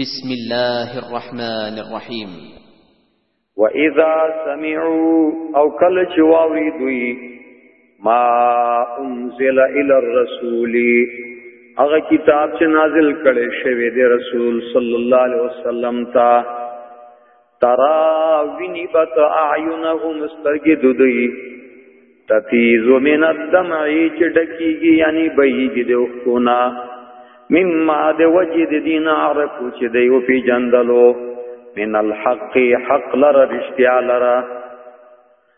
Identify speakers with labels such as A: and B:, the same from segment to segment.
A: بسم الله الرحمن الرحيم
B: واذا سمعوا او کل چواوی دوی ما انزل الى الرسول هغه کتاب چې نازل کړي شوی دی رسول صلی الله علیه وسلم ته ترا ویني بک اعینهم سترګې دودي تفیز من الدمع چې ډکیږي یعنی بهیږي د وختونه مما د وجه د دین عرف چې دی او پی جندلو من الحق حق لره رشتیا لره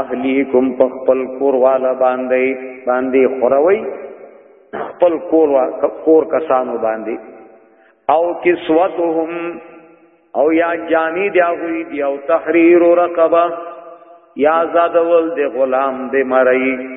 B: اهلیکم په خپل کور والا باندې باندې خوروي خپل کور وا کور کسانو باندې او کسوتهم او یا جامی دی هغه دی او تحریر رقبه یا زادول دی غلام دی مړی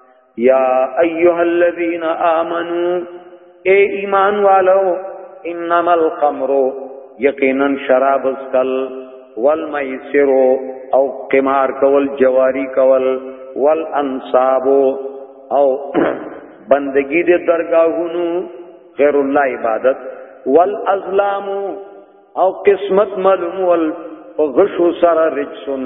B: یا ایها الذین آمنو اے ایمان والو انما الخمر یقینا شراب اسکل والمیسر او قمار کول جواری کول والانصاب او بندگی دے درگاہونو غیر الله عبادت والازلام او قسمت معلوم ول غشو سره رجسن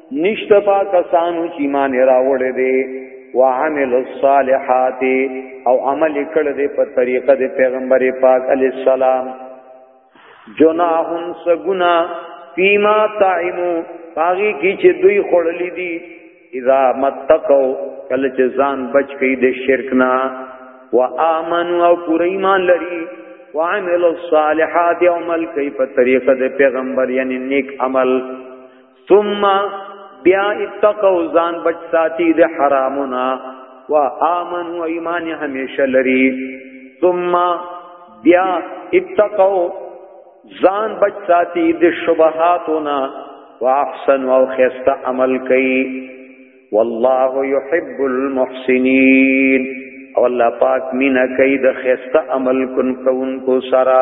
B: نشته پا کسانو چې مان راوړې دي وعمل الصالحات او عمل کړ دې په طریقه د پیغمبر پاک علی السلام جناح سغنا فيما طعمو باغی کی چې دوی خړلې دي اذا متقو کله چې ځان بچ کړي د شرک نه وامنوا او پوره ایمان لري وعمل الصالحات عمل کوي په طریقه د پیغمبر یعنی نیک عمل ثم بیا اتقوا ځان بچ ساتي د حرامنا وا امنوا ایمان همیشه لري ثم بیا اتقوا ځان بچ ساتي د شبهاتنا واحسن او خسته عمل کوي والله يحب المحسنين او الله پاک مینا کوي د خسته عمل کن کون کو سرا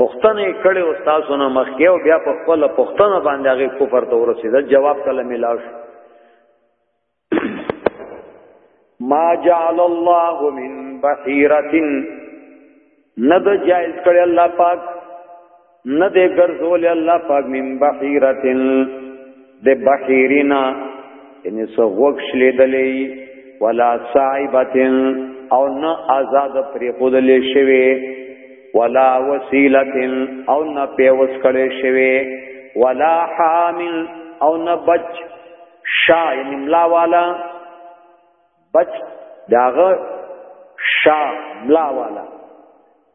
B: پښتنه کړي او تاسو نه مخ کې او بیا په خپل پښتنه باندې هغه کفر ته ورسېد جواب کله ملاو شو ما جعل الله من بحيره ند جائز کړي الله پاک ند ګرځول الله پاک من بحيره د بحیرینا یعنی سو وکش لیدلې ولا صائبتن او نه آزاد پرې خودلې شوی ولا وسیلتن او نه پیوس کړې شوی ولا حامل او نه بچ شا یعنی ملا والا بچ داغه شا ملا والا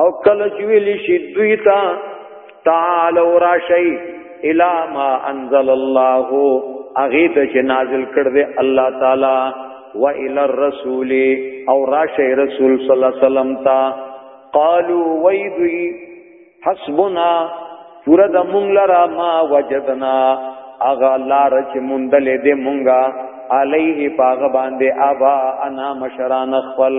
B: او کله چې ویل شي دوی ته تعالو راشي الا ما انزل الله اغه ته چې نازل کړ دې الله تعالی و الى الرسول او راشي رسول صلی الله علیه وسلم تا قالو ویدوی حسبنا پورا د مونږ لرا ما وجدنا اغا لار چې مندلې دې مونږه علیه پاغه باندې ابا انا مشران خپل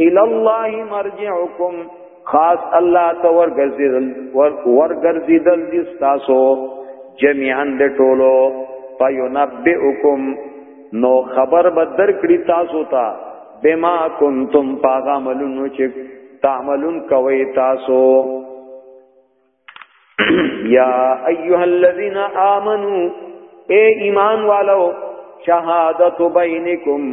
B: الى الله مرجعكم خاص الله ته ورګرځیدل ورګرځیدل دي تاسو جميعا د ټولو فینبئکم نو خبر بدر کړی تاسو ته بما کنتم پاغاملون چې تعملون کوي تاسو یا ایها الذین آمنو اے ایمان والو شهادت بینکم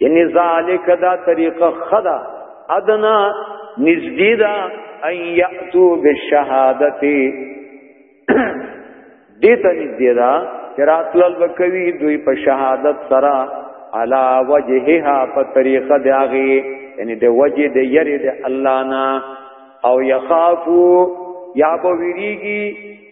B: یعنی ذالک دا طریقه خدا ادنا نزدی دا ان یأتو بالشهادتی دیتا نزدی دا چراتل البکوی دوی په شهادت سرا علا وجهها په طریقه داغی یعنی د وجه د یری د الله نه او یخافو یا بویریږي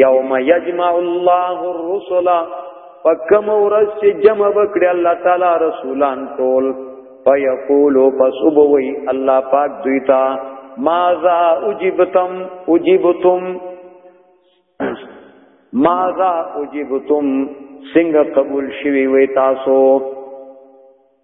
B: یوم یجمع الله الرسل فکم ورځ چې جمع وکړي الله تعالی رسولان ټول فیقول فسبوی الله پاک دوی ته ماذا اجبتم اجبتم ماذا اجبتم څنګه قبول شوی وې تاسو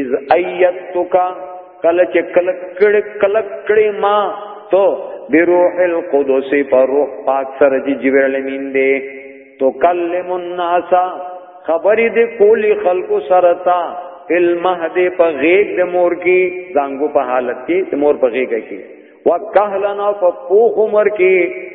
B: اذ ایتک کله چې کله کړه کله کړه ما تو بروح القدس پر روح پاک سره چې جبرئیل امین دی تو کلم الناس خبرې دې کولی خلقو سره تا فل مهد په غیګ د مور کې زنګو په حالت کې د مور په غیګ کې وکهلنا په پوخ عمر کې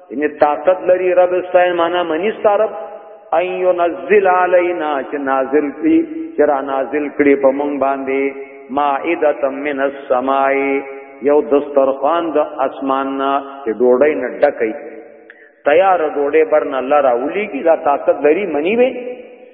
B: ان طاقت لري رب استاین معنا منی ستارب ان ينزل علينا چې نازل کړي چې را نازل کړي په مونږ باندې مائده من السماء یو دسترخوان د اسمان نه چې ډوډۍ نه ډکې تیار ډوډۍ برن الله راولي کی دا طاقت لري منی وي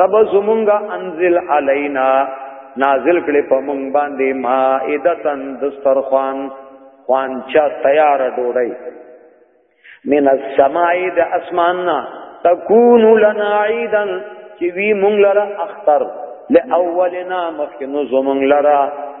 B: رب زمونږه انزل علینا نازل کړي په مونږ باندې مائدتن دسترخوان خوان چا تیار ډوړی من السماء د اسماننا تكون لنا عيدا چې وی مونږ لره اختر لاولنا مخکې نو زمونږ لره